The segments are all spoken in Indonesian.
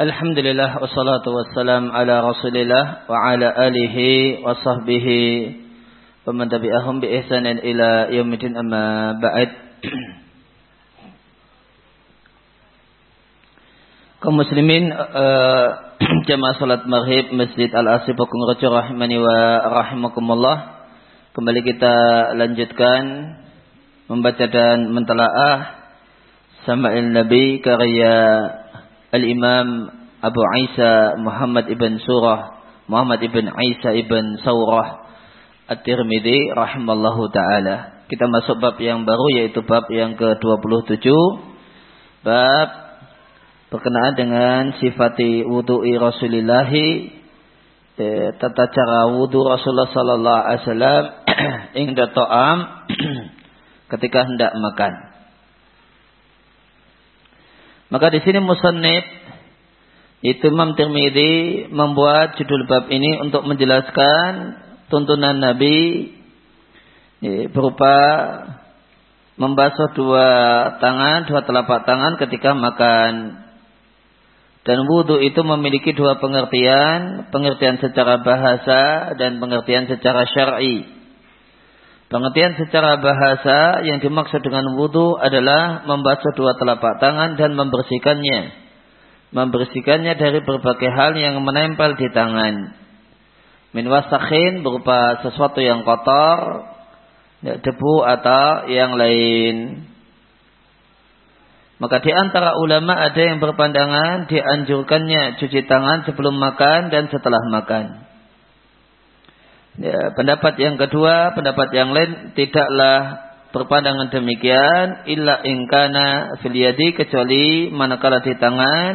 Alhamdulillah wassalatu wassalam ala Rasulillah wa ala alihi wa sahbihi wa man tabi'ahum bi ihsanin ila yaumil amma ba'd. Kaum muslimin uh, jamaah salat maghrib Masjid Al-Asif Pakung Rejo rahimani wa rahimakumullah. Kembali kita lanjutkan membaca dan mentelaah Sama'il Nabi karya Al-Imam Abu Isa Muhammad ibn Surah Muhammad ibn Isa ibn Saurah At-Tirmidzi rahimallahu taala. Kita masuk bab yang baru yaitu bab yang ke-27. Bab berkenaan dengan sifati wudu'i Rasulullah eh, tata cara wudu Rasulullah sallallahu alaihi wasallam ingda ta'am ketika hendak makan. Maka di sini musannif itu Imam Tirmidzi membuat judul bab ini untuk menjelaskan tuntunan Nabi ya, berupa membasuh dua tangan, dua telapak tangan ketika makan. Dan wudhu itu memiliki dua pengertian, pengertian secara bahasa dan pengertian secara syar'i. Pengertian secara bahasa yang dimaksud dengan wudhu adalah membasuh dua telapak tangan dan membersihkannya. Membersihkannya dari berbagai hal yang menempel di tangan. Min wasakhin berupa sesuatu yang kotor, ya, debu atau yang lain. Maka di antara ulama ada yang berpandangan dianjurkannya cuci tangan sebelum makan dan setelah makan. Ya, pendapat yang kedua, pendapat yang lain tidaklah berpandangan demikian illa ingkana fil yadi kecuali manakala di tangan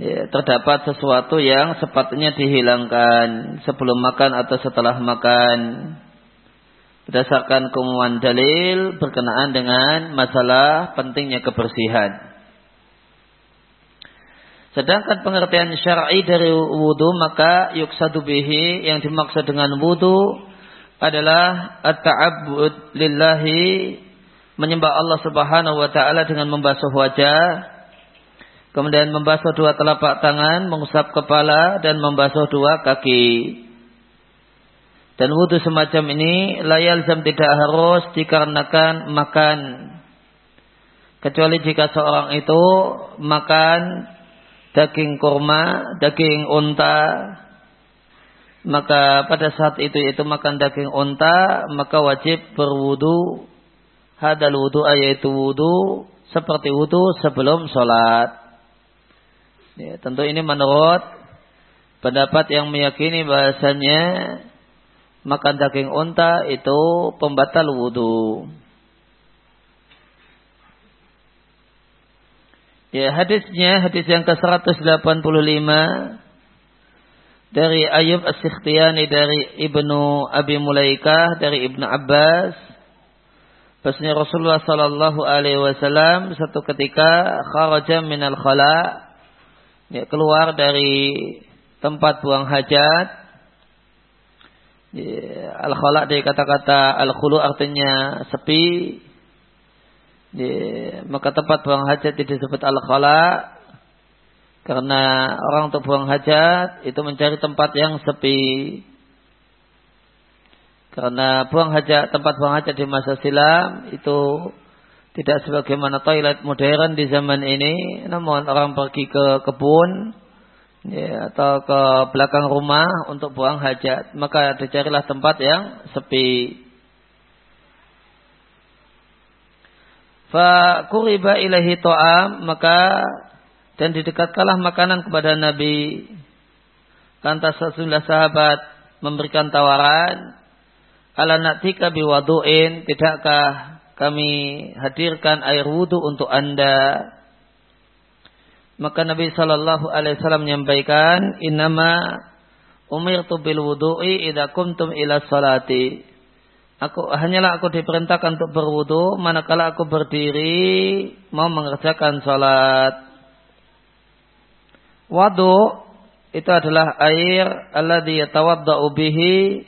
ya, terdapat sesuatu yang sepatutnya dihilangkan sebelum makan atau setelah makan berdasarkan keumuman dalil berkenaan dengan masalah pentingnya kebersihan. Sedangkan pengertian syar'i dari wudu maka yuksadu bihi yang dimaksud dengan wudu adalah at-ta'abbud lillahi menyembah Allah Subhanahu wa taala dengan membasuh wajah kemudian membasuh dua telapak tangan, mengusap kepala dan membasuh dua kaki. Dan wudhu semacam ini layal zam tidak harus dikarenakan makan. Kecuali jika seorang itu makan daging kurma, daging unta, maka pada saat itu itu makan daging unta, maka wajib berwudu. Hadal wudu yaitu wudu seperti wudu sebelum sholat. Ya, tentu ini menurut pendapat yang meyakini bahasanya makan daging unta itu pembatal wudu. Ya, hadisnya hadis yang ke-185 dari Ayub As-Sikhtiyani dari Ibnu Abi Mulaikah dari Ibnu Abbas. Bahasanya Rasulullah sallallahu alaihi wasallam satu ketika kharaja minal khala ya, keluar dari tempat buang hajat. Ya, al khala dari kata-kata al khulu artinya sepi Ya, maka tempat buang hajat tidak disebut al-khala karena orang untuk buang hajat itu mencari tempat yang sepi. Karena buang hajat tempat buang hajat di masa silam itu tidak sebagaimana toilet modern di zaman ini, namun orang pergi ke kebun ya, atau ke belakang rumah untuk buang hajat, maka dicarilah tempat yang sepi. Fa kuriba ilahi to'am maka dan didekatkanlah makanan kepada Nabi. Lantas sejumlah sahabat memberikan tawaran, ala natika biwadu'in, tidakkah kami hadirkan air wudhu untuk anda? Maka Nabi Shallallahu Alaihi Wasallam menyampaikan, Inama umirtu bil wudu'i idha kumtum ila salati. Aku hanyalah aku diperintahkan untuk berwudu manakala aku berdiri mau mengerjakan salat. Wadu itu adalah air alladhi yatawadda'u bihi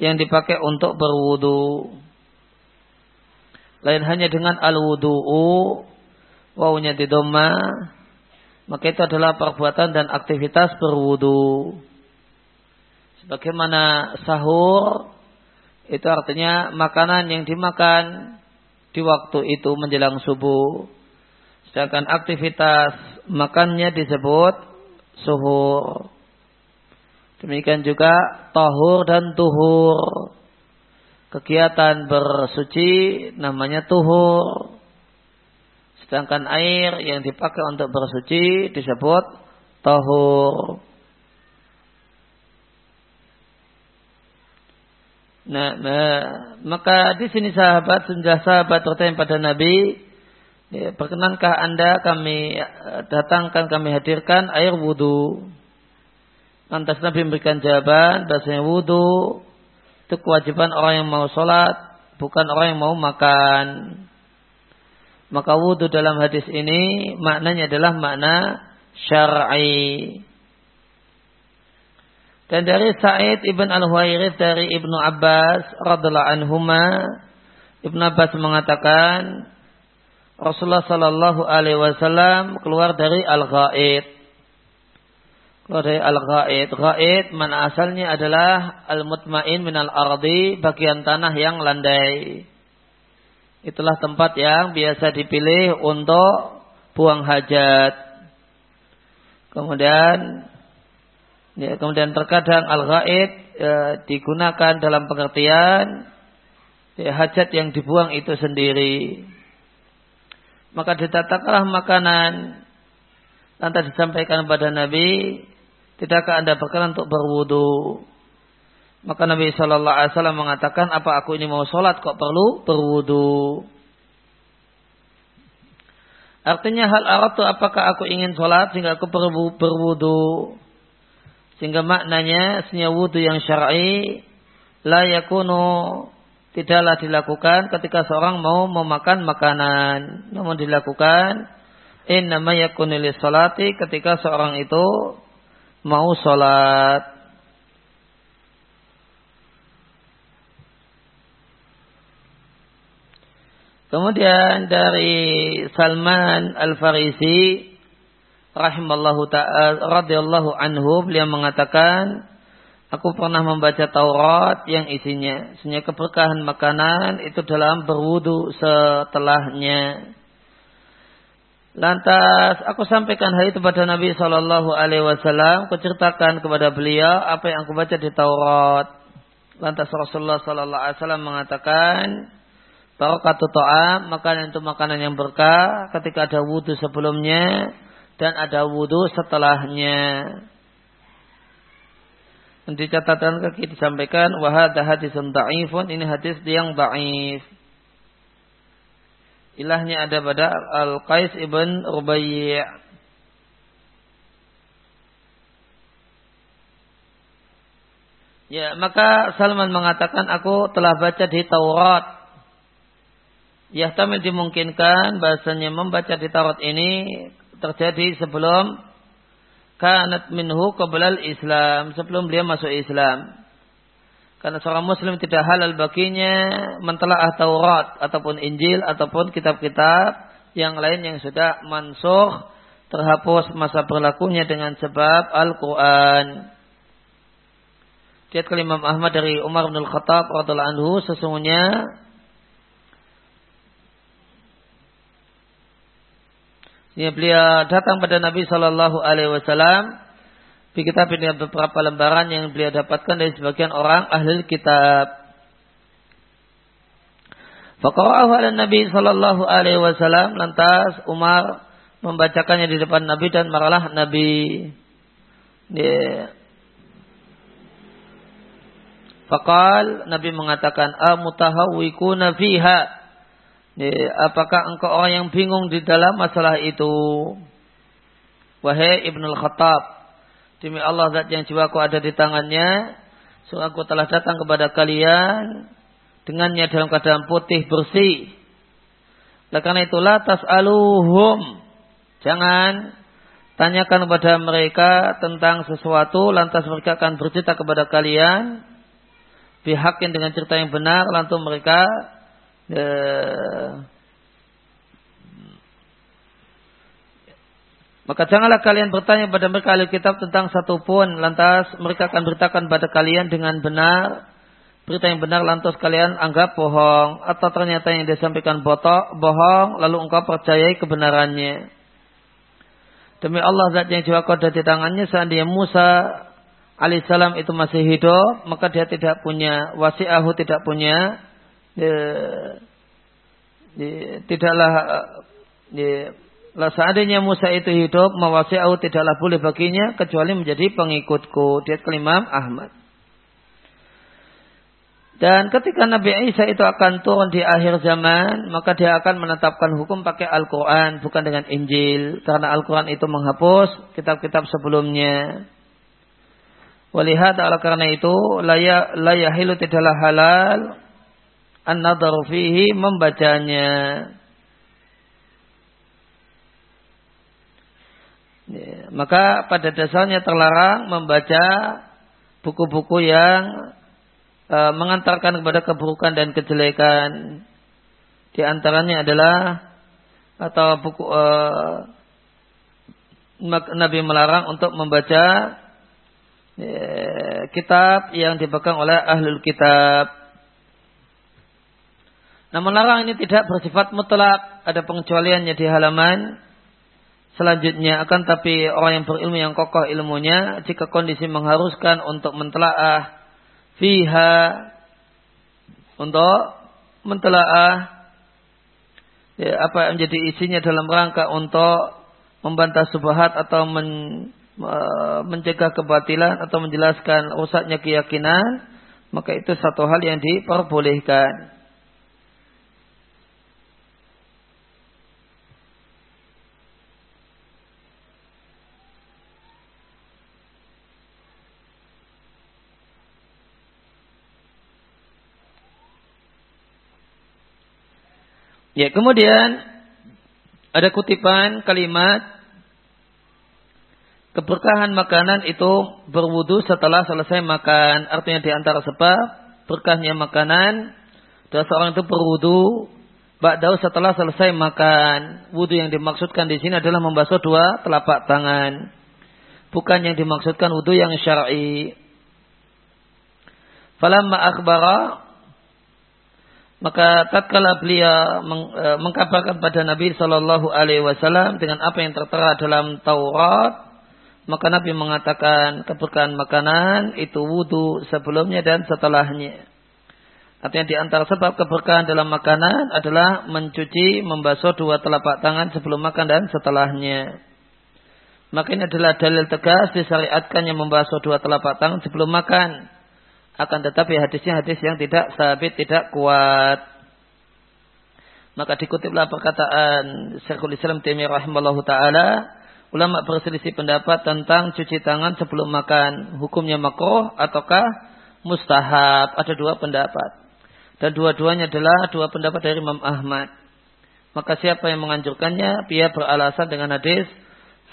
yang dipakai untuk berwudu. Lain hanya dengan al-wudu'u wawunya di doma maka itu adalah perbuatan dan aktivitas berwudu. Sebagaimana sahur itu artinya makanan yang dimakan di waktu itu menjelang subuh. Sedangkan aktivitas makannya disebut suhur. Demikian juga tahur dan tuhur. Kegiatan bersuci namanya tuhur. Sedangkan air yang dipakai untuk bersuci disebut tahur. Nah, nah, maka di sini sahabat, senjata sahabat bertanya pada Nabi, ya, perkenankah anda kami eh, datangkan, kami hadirkan air wudhu. Lantas Nabi memberikan jawaban, bahasanya wudhu itu kewajiban orang yang mau sholat, bukan orang yang mau makan. Maka wudhu dalam hadis ini maknanya adalah makna syar'i. Dan dari Sa'id ibn al-Huwairith dari Ibnu Abbas radhiallahu anhuma Ibnu Abbas mengatakan Rasulullah sallallahu alaihi wasallam keluar dari al-ghaid. Keluar dari al-ghaid. Ghaid mana asalnya adalah al-mutmain min al-ardi, bagian tanah yang landai. Itulah tempat yang biasa dipilih untuk buang hajat. Kemudian Ya, kemudian terkadang al-ghaid ya, digunakan dalam pengertian ya, hajat yang dibuang itu sendiri. Maka ditatakanlah makanan lantas disampaikan kepada Nabi, tidakkah anda berkenan untuk berwudu? Maka Nabi Shallallahu Alaihi Wasallam mengatakan, apa aku ini mau sholat kok perlu berwudu? Artinya hal aratu apakah aku ingin sholat sehingga aku berwudu? Sehingga maknanya senya wudhu yang syar'i la yakunu tidaklah dilakukan ketika seorang mau memakan makanan. Namun dilakukan innama yakunu salati ketika seorang itu mau sholat. Kemudian dari Salman Al-Farisi rahimallahu ta'ala radhiyallahu anhu beliau mengatakan aku pernah membaca Taurat yang isinya isinya keberkahan makanan itu dalam berwudu setelahnya Lantas aku sampaikan hal itu kepada Nabi Shallallahu Alaihi Wasallam. Kuceritakan kepada beliau apa yang aku baca di Taurat. Lantas Rasulullah Shallallahu Alaihi Wasallam mengatakan, Barakatu to'am, makanan itu makanan yang berkah. Ketika ada wudhu sebelumnya, dan ada wudhu setelahnya. Di catatan kaki disampaikan wahada hadisun da'ifun ini hadis yang da'if. Ilahnya ada pada Al-Qais ibn Rubayyi' Ya, maka Salman mengatakan aku telah baca di Taurat. Yahtamil dimungkinkan bahasanya membaca di Taurat ini terjadi sebelum kanat minhu qablal Islam, sebelum beliau masuk Islam. Karena seorang muslim tidak halal baginya mentelaah Taurat ataupun Injil ataupun kitab-kitab yang lain yang sudah mansuh terhapus masa berlakunya dengan sebab Al-Quran. Lihat Imam Ahmad dari Umar bin Khattab radhiallahu anhu sesungguhnya Ya, beliau datang pada Nabi Shallallahu Alaihi Wasallam di kitab ini beberapa lembaran yang beliau dapatkan dari sebagian orang ahli kitab. Fakara'ahu ala Nabi Shallallahu Alaihi Wasallam lantas Umar membacakannya di depan Nabi dan maralah Nabi. Ya. Fakal Nabi mengatakan amutahawikuna fiha apakah engkau orang yang bingung di dalam masalah itu? Wahai Ibnul Khattab, demi Allah zat yang jiwaku ada di tangannya, sungguh aku telah datang kepada kalian dengannya dalam keadaan putih bersih. Oleh karena itulah tas'aluhum. Jangan tanyakan kepada mereka tentang sesuatu lantas mereka akan bercerita kepada kalian bihakin dengan cerita yang benar lantas mereka Maka janganlah kalian bertanya pada mereka ahli kitab tentang satu pun. Lantas mereka akan beritakan pada kalian dengan benar. Berita yang benar lantas kalian anggap bohong. Atau ternyata yang disampaikan botok, bohong. Lalu engkau percayai kebenarannya. Demi Allah zat yang jiwa kau di tangannya. Seandainya Musa alaihissalam itu masih hidup. Maka dia tidak punya wasi'ahu tidak punya. Ya, ya, tidaklah ya, lah seandainya Musa itu hidup, mawasi'ahu tidaklah boleh baginya kecuali menjadi pengikutku. Dia kelimam Ahmad. Dan ketika Nabi Isa itu akan turun di akhir zaman, maka dia akan menetapkan hukum pakai Al-Quran, bukan dengan Injil. Karena Al-Quran itu menghapus kitab-kitab sebelumnya. Walihat ala karena itu, layahilu tidaklah halal, an-nadaru fihi membacanya. Ya, maka pada dasarnya terlarang membaca buku-buku yang e, mengantarkan kepada keburukan dan kejelekan. Di antaranya adalah atau buku e, Nabi melarang untuk membaca e, kitab yang dipegang oleh ahlul kitab. Namun larang ini tidak bersifat mutlak, ada pengecualiannya di halaman selanjutnya akan tapi orang yang berilmu yang kokoh ilmunya jika kondisi mengharuskan untuk mentelaah fiha untuk mentelaah ya, apa yang menjadi isinya dalam rangka untuk membantah subhat atau men, mencegah kebatilan atau menjelaskan rusaknya keyakinan maka itu satu hal yang diperbolehkan. Ya, kemudian ada kutipan kalimat keberkahan makanan itu berwudu setelah selesai makan. Artinya di antara sebab berkahnya makanan dan seorang itu berwudu ba'dau setelah selesai makan. Wudu yang dimaksudkan di sini adalah membasuh dua telapak tangan. Bukan yang dimaksudkan wudu yang syar'i. Falamma akhbara maka tatkala beliau meng, e, mengkabarkan pada Nabi Shallallahu Alaihi Wasallam dengan apa yang tertera dalam Taurat, maka Nabi mengatakan keberkahan makanan itu wudhu sebelumnya dan setelahnya. Artinya di antara sebab keberkahan dalam makanan adalah mencuci, membasuh dua telapak tangan sebelum makan dan setelahnya. Maka ini adalah dalil tegas disyariatkannya membasuh dua telapak tangan sebelum makan akan tetapi hadisnya hadis yang tidak sabit, tidak kuat. Maka dikutiplah perkataan Syekhul Islam Taimiyah rahimallahu taala, ulama berselisih pendapat tentang cuci tangan sebelum makan, hukumnya makruh ataukah mustahab? Ada dua pendapat. Dan dua-duanya adalah dua pendapat dari Imam Ahmad. Maka siapa yang menganjurkannya, dia beralasan dengan hadis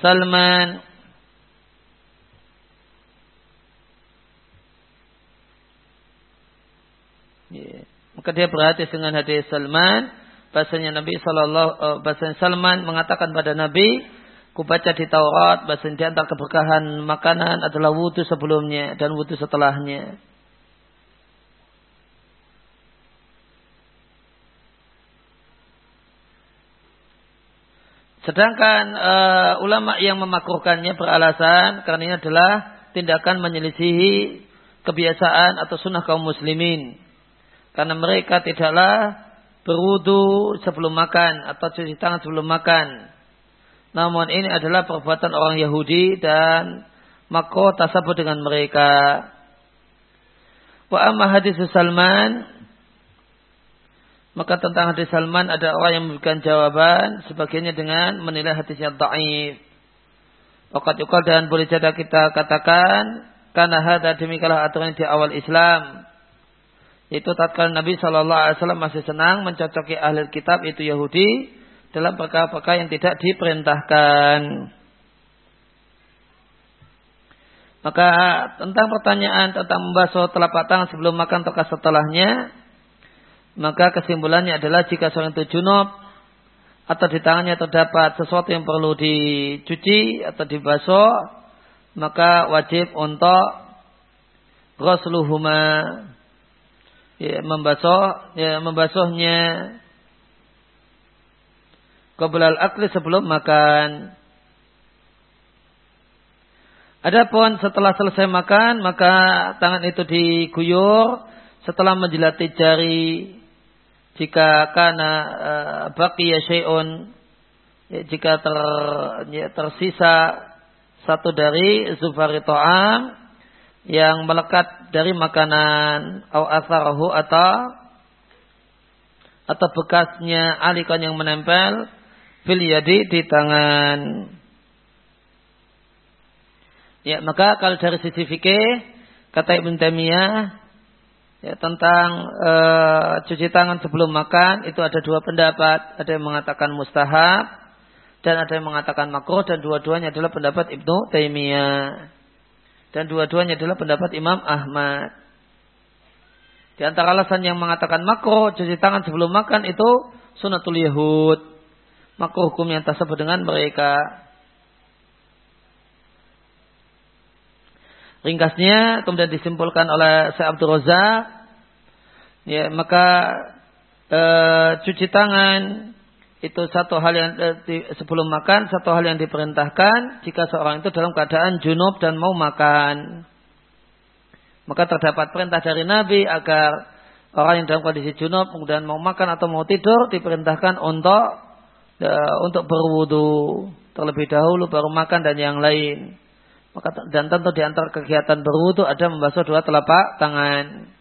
Salman Ya. Maka dia berhati dengan hadis Salman, bahasanya Nabi Sallallahu uh, bahasanya Salman mengatakan pada Nabi, kubaca di Taurat bahasanya di antara keberkahan makanan adalah wudhu sebelumnya dan wudhu setelahnya. Sedangkan uh, ulama yang memakruhkannya beralasan karena ini adalah tindakan menyelisihi kebiasaan atau sunnah kaum muslimin. Karena mereka tidaklah berwudu sebelum makan atau cuci tangan sebelum makan. Namun ini adalah perbuatan orang Yahudi dan maka tasabut dengan mereka. Wa amma hadis Salman maka tentang hadis Salman ada orang yang memberikan jawaban sebagainya dengan menilai hadisnya dhaif. Waqat yukal dan boleh jadi kita katakan karena hada demikianlah aturan di awal Islam itu tatkala Nabi Shallallahu Alaihi Wasallam masih senang mencocoki ahli kitab itu Yahudi dalam perkara-perkara yang tidak diperintahkan. Maka tentang pertanyaan tentang membasuh telapak tangan sebelum makan atau setelahnya, maka kesimpulannya adalah jika seorang itu junub atau di tangannya terdapat sesuatu yang perlu dicuci atau dibasuh, maka wajib untuk ghusluhuma ya, membasuh ya, membasuhnya Qoblal akli sebelum makan. Adapun setelah selesai makan, maka tangan itu diguyur setelah menjilati jari. Jika karena uh, baqiya syai'un ya, jika ter, ya, tersisa satu dari zufari to'am yang melekat dari makanan atau asarahu atau atau bekasnya alikon yang menempel fil yadi di tangan. Ya, maka kalau dari sisi fikih kata Ibn Taimiyah ya, tentang e, cuci tangan sebelum makan itu ada dua pendapat, ada yang mengatakan mustahab dan ada yang mengatakan makruh dan dua-duanya adalah pendapat Ibnu Taimiyah. Dan dua-duanya adalah pendapat Imam Ahmad. Di antara alasan yang mengatakan makruh cuci tangan sebelum makan itu sunatul Yahud maka hukum yang tersebut dengan mereka. Ringkasnya kemudian disimpulkan oleh Syekh Abdul Razak ya maka e, cuci tangan itu satu hal yang e, di, sebelum makan satu hal yang diperintahkan jika seorang itu dalam keadaan junub dan mau makan maka terdapat perintah dari Nabi agar orang yang dalam kondisi junub kemudian mau makan atau mau tidur diperintahkan untuk untuk berwudu terlebih dahulu baru makan dan yang lain. Maka dan tentu di antara kegiatan berwudu ada membasuh dua telapak tangan.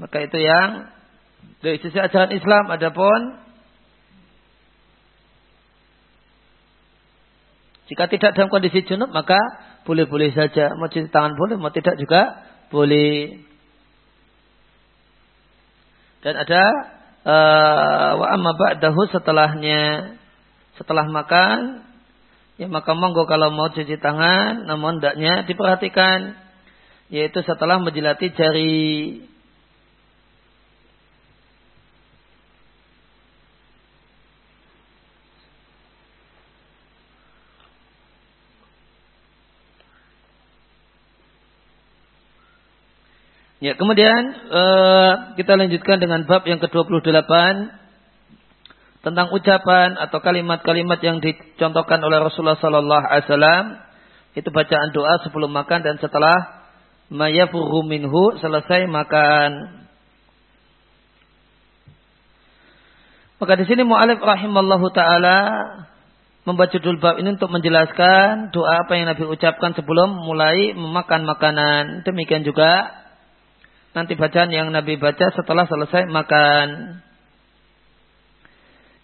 Maka itu yang dari sisi ajaran Islam adapun jika tidak dalam kondisi junub maka boleh-boleh saja. Mau cuci tangan boleh mau tidak juga boleh. Dan ada Eh, wa amma ba'dahu setelahnya. Setelah makan ya maka monggo kalau mau cuci tangan namun hendaknya diperhatikan yaitu setelah menjilati jari Ya, kemudian uh, kita lanjutkan dengan bab yang ke-28 tentang ucapan atau kalimat-kalimat yang dicontohkan oleh Rasulullah sallallahu alaihi wasallam itu bacaan doa sebelum makan dan setelah mayafuru minhu selesai makan. Maka di sini mu'alif rahimallahu taala membaca judul bab ini untuk menjelaskan doa apa yang Nabi ucapkan sebelum mulai memakan makanan. Demikian juga nanti bacaan yang Nabi baca setelah selesai makan.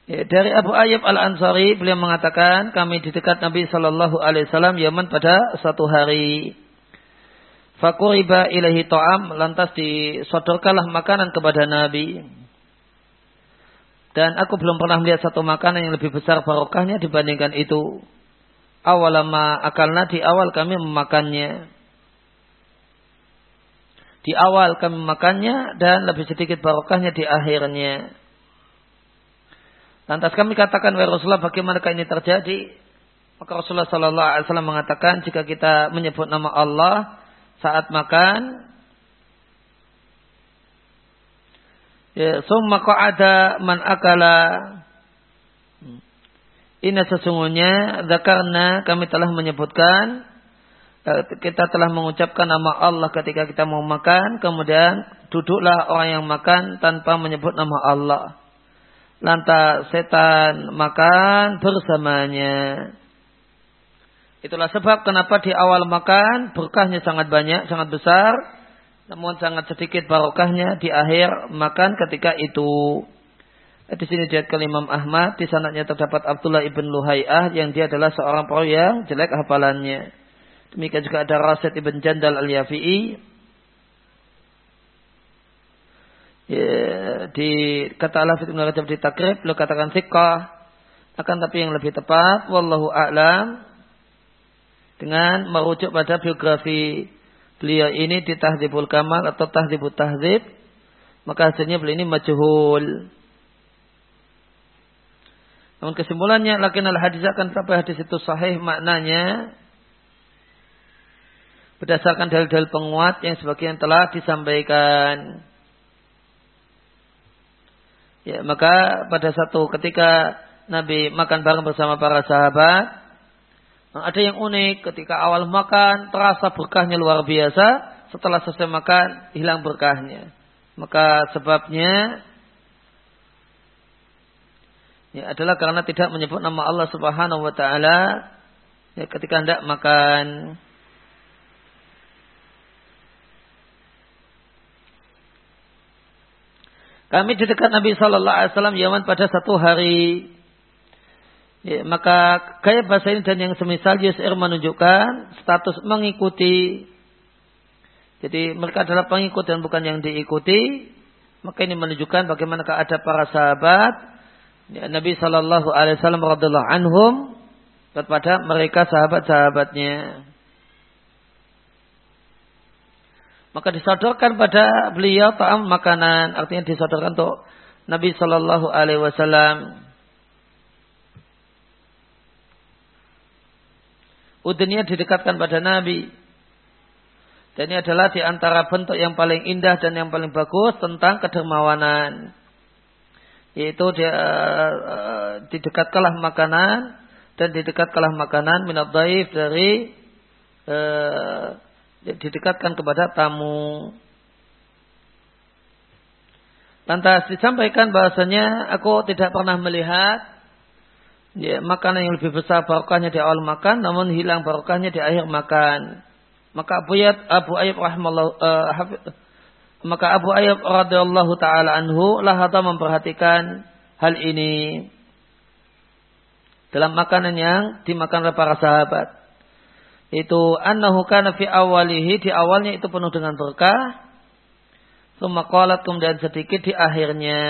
Ya, dari Abu Ayyub Al Ansari beliau mengatakan kami di dekat Nabi Shallallahu Alaihi Wasallam Yaman pada satu hari. Fakuriba ilahi to'am lantas disodorkanlah makanan kepada Nabi. Dan aku belum pernah melihat satu makanan yang lebih besar barokahnya dibandingkan itu. Awalama akalna di awal kami memakannya di awal kami makannya dan lebih sedikit barokahnya di akhirnya. Lantas kami katakan, wahai Rasulullah, bagaimanakah ini terjadi? Maka Rasulullah Sallallahu Alaihi Wasallam mengatakan, jika kita menyebut nama Allah saat makan, ya, summa ada man akala. Ini sesungguhnya, zakarna kami telah menyebutkan kita telah mengucapkan nama Allah ketika kita mau makan, kemudian duduklah orang yang makan tanpa menyebut nama Allah. Lantas setan makan bersamanya. Itulah sebab kenapa di awal makan berkahnya sangat banyak, sangat besar, namun sangat sedikit barokahnya di akhir makan ketika itu. Di sini ke Imam Ahmad, di sananya terdapat Abdullah ibn Luhai'ah yang dia adalah seorang perawi yang jelek hafalannya. Demikian juga ada Rasid ibn Jandal al-Yafi'i. Ya, di kata Allah ibn Rajab di takrib, beliau katakan sikah. Akan tapi yang lebih tepat, wallahu a'lam dengan merujuk pada biografi beliau ini di Tahdibul Kamal atau Tahdibul Tahdib, maka hasilnya beliau ini majhul. Namun kesimpulannya, lakin al hadis akan tetapi hadis itu sahih maknanya berdasarkan dalil-dalil penguat yang sebagian telah disampaikan. Ya, maka pada satu ketika Nabi makan bareng bersama para sahabat, ada yang unik ketika awal makan terasa berkahnya luar biasa, setelah selesai makan hilang berkahnya. Maka sebabnya ya adalah karena tidak menyebut nama Allah Subhanahu wa taala ya, ketika hendak makan. Kami di dekat Nabi Shallallahu Alaihi Wasallam Yaman pada satu hari. Ya, maka gaya bahasa ini dan yang semisal Yusir menunjukkan status mengikuti. Jadi mereka adalah pengikut dan bukan yang diikuti. Maka ini menunjukkan bagaimana ada para sahabat ya, Nabi Shallallahu Alaihi Wasallam radhiallahu anhum kepada mereka sahabat-sahabatnya. Maka disodorkan pada beliau ta'am makanan, artinya disodorkan untuk Nabi Shallallahu Alaihi Wasallam. Udinnya didekatkan pada Nabi. Dan ini adalah di antara bentuk yang paling indah dan yang paling bagus tentang kedermawanan yaitu dia uh, didekatkanlah makanan dan didekatkanlah makanan minat daif dari uh, didekatkan kepada tamu. Lantas disampaikan bahasanya aku tidak pernah melihat ya, makanan yang lebih besar barokahnya di awal makan namun hilang barokahnya di akhir makan. Maka Abu Ayyub Abu Ayyub rahimahullah uh, maka Abu Ayyub radhiyallahu taala anhu lahata memperhatikan hal ini dalam makanan yang dimakan oleh para sahabat. Itu annahu kana fi awalihi di awalnya itu penuh dengan berkah. Summa qalat kemudian sedikit di akhirnya.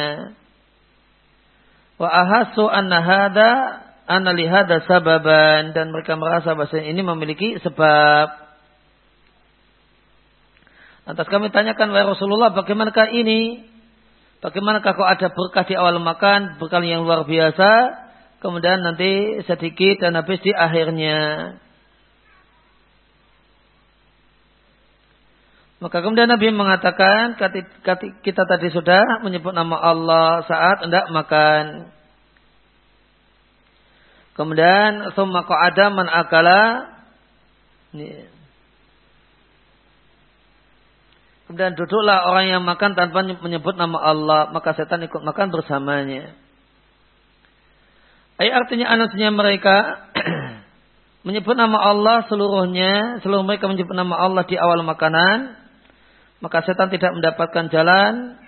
Wa ahasu anna hada anna lihada sababan dan mereka merasa bahasa ini memiliki sebab. Lantas kami tanyakan, wahai Rasulullah, bagaimanakah ini? Bagaimanakah kok ada berkah di awal makan, berkah yang luar biasa, kemudian nanti sedikit dan habis di akhirnya. Maka kemudian Nabi mengatakan, kita tadi sudah menyebut nama Allah saat hendak makan. Kemudian, summa ada man akala. Kemudian duduklah orang yang makan tanpa menyebut nama Allah, maka setan ikut makan bersamanya. Ayat artinya anasnya mereka menyebut nama Allah seluruhnya, seluruh mereka menyebut nama Allah di awal makanan, maka setan tidak mendapatkan jalan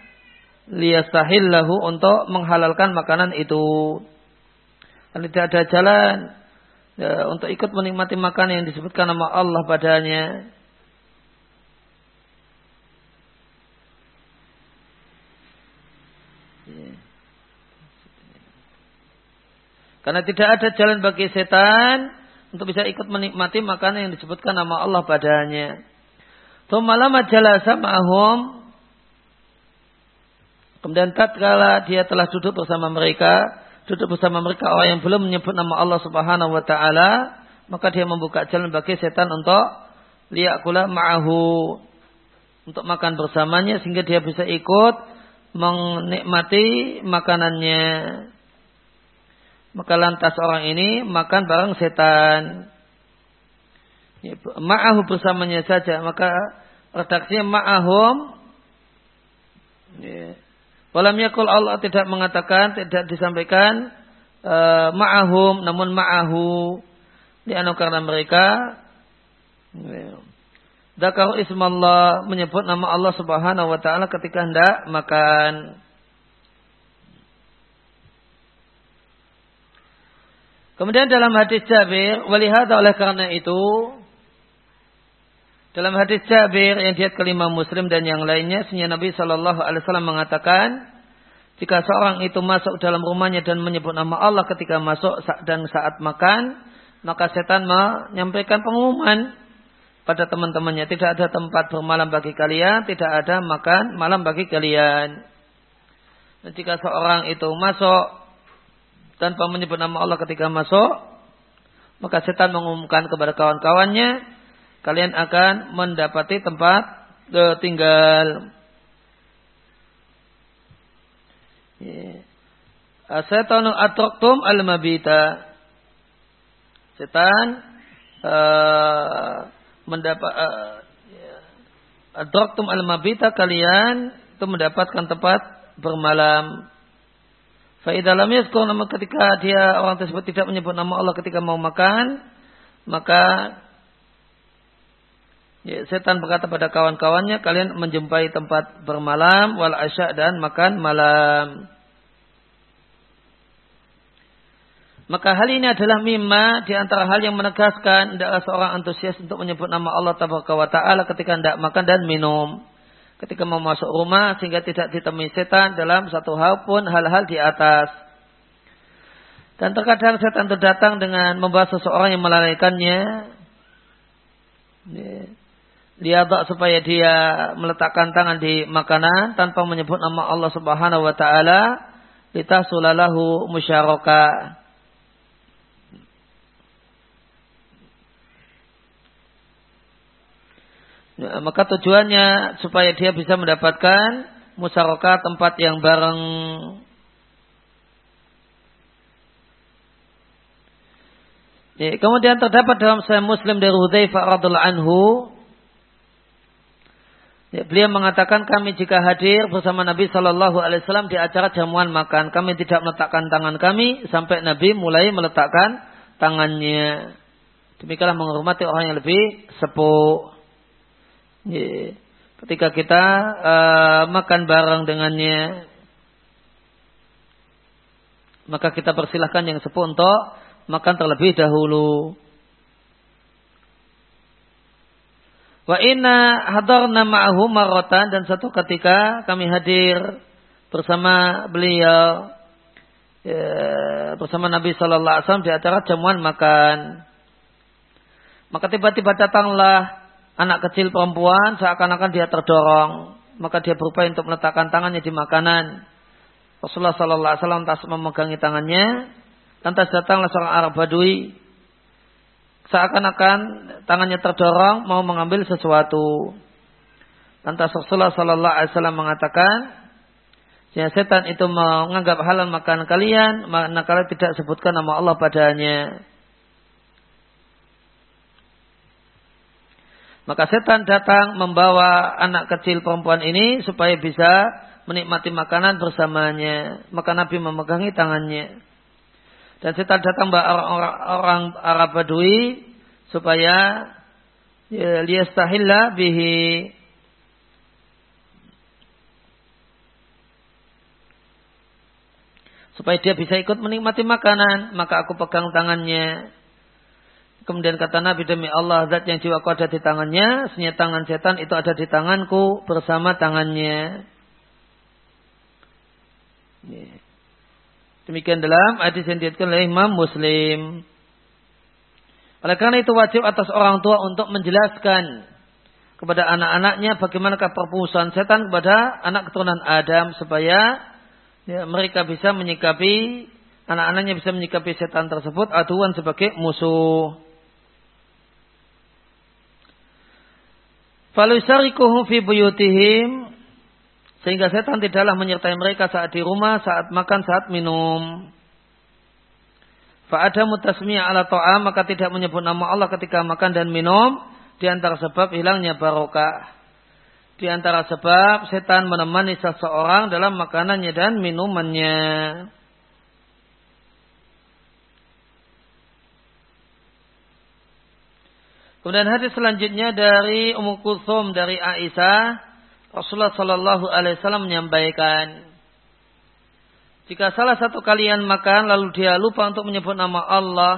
liyastahillahu untuk menghalalkan makanan itu. Dan tidak ada jalan ya, untuk ikut menikmati makanan yang disebutkan nama Allah padanya. Karena tidak ada jalan bagi setan untuk bisa ikut menikmati makanan yang disebutkan nama Allah padanya. Tumalama jalasa ma'hum. Kemudian tatkala dia telah duduk bersama mereka, duduk bersama mereka orang yang belum menyebut nama Allah Subhanahu wa taala, maka dia membuka jalan bagi setan untuk liyakula ma'ahu untuk makan bersamanya sehingga dia bisa ikut menikmati makanannya. Maka lantas orang ini makan bareng setan. Ya, ma'ahu bersamanya saja. Maka redaksinya ma'ahum. Ya. Walam yakul Allah tidak mengatakan, tidak disampaikan uh, ma'ahum, namun ma'ahu. Di anu karena mereka ya. Dakaru ismallah menyebut nama Allah subhanahu wa ta'ala ketika hendak makan. Kemudian dalam hadis Jabir, walihada oleh karena itu, dalam hadis Jabir yang diat kelima Muslim dan yang lainnya, sehingga Nabi Shallallahu Alaihi Wasallam mengatakan, jika seorang itu masuk dalam rumahnya dan menyebut nama Allah ketika masuk dan saat makan, maka setan menyampaikan pengumuman pada teman-temannya, tidak ada tempat bermalam bagi kalian, tidak ada makan malam bagi kalian. Dan jika seorang itu masuk tanpa menyebut nama Allah ketika masuk, maka setan mengumumkan kepada kawan-kawannya, kalian akan mendapati tempat tinggal. Yeah. Setanu al-mabita. Setan uh, mendapat uh, atraktum al-mabita kalian itu mendapatkan tempat bermalam. Lam yazkur nama ketika dia orang tersebut tidak menyebut nama Allah ketika mau makan, maka ya, setan berkata pada kawan-kawannya, kalian menjumpai tempat bermalam, wal asya dan makan malam. Maka hal ini adalah mimma di antara hal yang menegaskan tidaklah seorang antusias untuk menyebut nama Allah Taala ketika tidak makan dan minum. Ketika mau masuk rumah sehingga tidak ditemui setan dalam satu hal pun hal-hal di atas. Dan terkadang setan itu datang dengan membahas seseorang yang melalaikannya. Lihat supaya dia meletakkan tangan di makanan tanpa menyebut nama Allah Subhanahu wa taala litahsulalahu musyarakah Ya, maka tujuannya supaya dia bisa mendapatkan musyarakah tempat yang bareng. Ya, kemudian terdapat dalam Sahih Muslim dari Hudzaifah radhiallahu anhu Ya, beliau mengatakan kami jika hadir bersama Nabi Shallallahu Alaihi Wasallam di acara jamuan makan, kami tidak meletakkan tangan kami sampai Nabi mulai meletakkan tangannya. Demikianlah menghormati orang yang lebih sepuh. Ya. Ketika kita uh, makan bareng dengannya, maka kita persilahkan yang sepuh untuk makan terlebih dahulu. Wa inna hadarna ma'ahu marotan dan satu ketika kami hadir bersama beliau ya, bersama Nabi Shallallahu Alaihi Wasallam di acara jamuan makan. Maka tiba-tiba datanglah anak kecil perempuan seakan-akan dia terdorong, maka dia berupaya untuk meletakkan tangannya di makanan. Rasulullah Sallallahu Alaihi Wasallam tas memegangi tangannya, lantas datanglah seorang Arab Badui, seakan-akan tangannya terdorong mau mengambil sesuatu. Lantas Rasulullah Sallallahu Alaihi Wasallam mengatakan, Jika setan itu menganggap halal makan kalian, manakala tidak sebutkan nama Allah padanya. Maka setan datang membawa anak kecil perempuan ini supaya bisa menikmati makanan bersamanya. Maka Nabi memegangi tangannya. Dan setan datang bawa orang, orang Arab Badui supaya ya, liyastahilla bihi. Supaya dia bisa ikut menikmati makanan maka aku pegang tangannya. Kemudian kata Nabi demi Allah zat yang jiwaku ada di tangannya, senyap tangan setan itu ada di tanganku bersama tangannya. Demikian dalam hadis yang diatkan oleh Imam Muslim. Oleh karena itu wajib atas orang tua untuk menjelaskan kepada anak-anaknya bagaimanakah perpuluhan setan kepada anak keturunan Adam supaya ya, mereka bisa menyikapi anak-anaknya bisa menyikapi setan tersebut aduan sebagai musuh. Falusarikuhum fi buyutihim sehingga setan tidaklah menyertai mereka saat di rumah, saat makan, saat minum. Fa'ada mutasmiyah ala ta'am maka tidak menyebut nama Allah ketika makan dan minum di antara sebab hilangnya barokah. Di antara sebab setan menemani seseorang dalam makanannya dan minumannya. Kemudian hadis selanjutnya dari Ummu Kulsum dari Aisyah, Rasulullah Shallallahu Alaihi Wasallam menyampaikan, jika salah satu kalian makan lalu dia lupa untuk menyebut nama Allah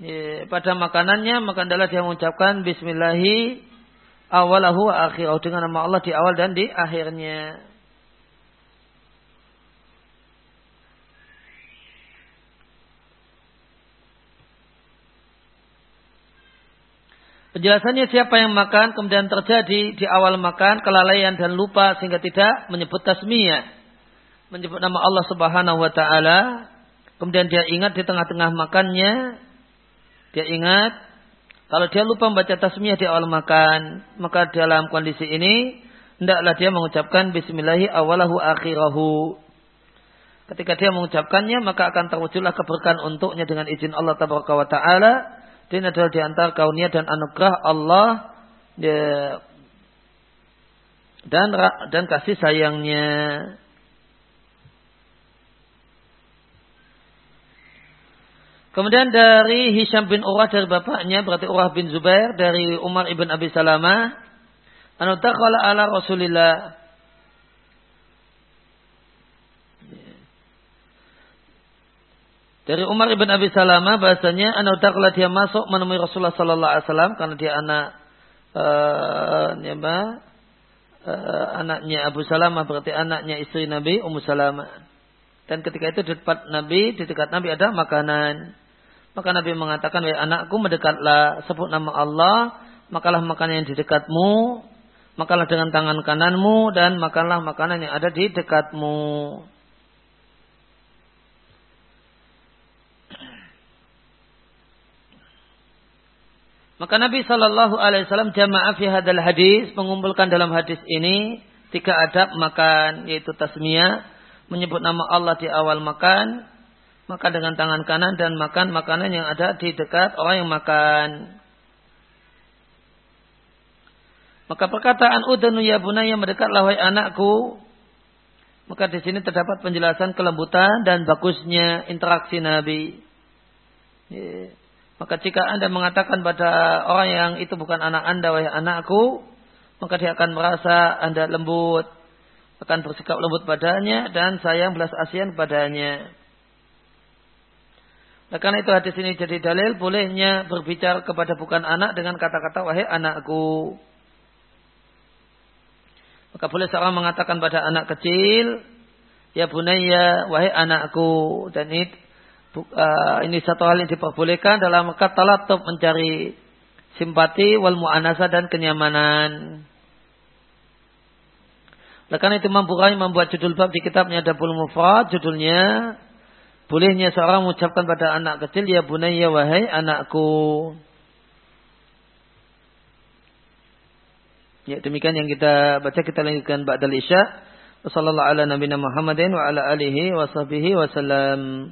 ya, pada makanannya, maka adalah dia mengucapkan Bismillahi awalahu akhirahu dengan nama Allah di awal dan di akhirnya. Penjelasannya siapa yang makan kemudian terjadi di awal makan kelalaian dan lupa sehingga tidak menyebut tasmiyah. menyebut nama Allah Subhanahu wa taala, kemudian dia ingat di tengah-tengah makannya, dia ingat kalau dia lupa membaca tasmiyah di awal makan, maka dalam kondisi ini hendaklah dia mengucapkan bismillahi awalahu akhirahu. Ketika dia mengucapkannya, maka akan terwujudlah keberkahan untuknya dengan izin Allah Taala. Ini adalah di antara dan anugerah Allah ya, dan dan kasih sayangnya. Kemudian dari Hisham bin Urah dari bapaknya berarti Urah bin Zubair dari Umar ibn Abi Salamah anu ala Rasulillah Dari Umar ibn Abi Salamah bahasanya anu taqala dia masuk menemui Rasulullah sallallahu alaihi wasallam karena dia anak uh, uh, anaknya Abu Salamah berarti anaknya istri Nabi Ummu Salamah. Dan ketika itu di dekat Nabi, di dekat Nabi ada makanan. Maka Nabi mengatakan, Wahai anakku mendekatlah, sebut nama Allah, makalah makanan yang di dekatmu, makalah dengan tangan kananmu, dan makanlah makanan yang ada di dekatmu. Maka Nabi Shallallahu Alaihi Wasallam jamaah fi hadal hadis mengumpulkan dalam hadis ini tiga adab makan yaitu tasmiyah menyebut nama Allah di awal makan maka dengan tangan kanan dan makan makanan yang ada di dekat orang yang makan. Maka perkataan udhanu ya bunaya mendekatlah wahai anakku. Maka di sini terdapat penjelasan kelembutan dan bagusnya interaksi Nabi. Ya. Maka jika anda mengatakan pada orang yang itu bukan anak anda wahai anakku, maka dia akan merasa anda lembut, akan bersikap lembut padanya dan sayang belas asian padanya. Nah, karena itu hadis ini jadi dalil bolehnya berbicara kepada bukan anak dengan kata-kata wahai anakku. Maka boleh seorang mengatakan pada anak kecil, ya bunaya wahai anakku. Dan ini, uh, ini satu hal yang diperbolehkan dalam kata laptop mencari simpati wal mu'anasa dan kenyamanan. Karena itu Imam membuat judul bab di kitabnya Dabul Mufrad, judulnya Bolehnya seorang mengucapkan pada anak kecil, ya bunayya wahai anakku. Ya demikian yang kita baca kita lanjutkan ba'dal isya. Wassallallahu ala nabiyina Muhammadin wa ala alihi wa sahbihi wasallam.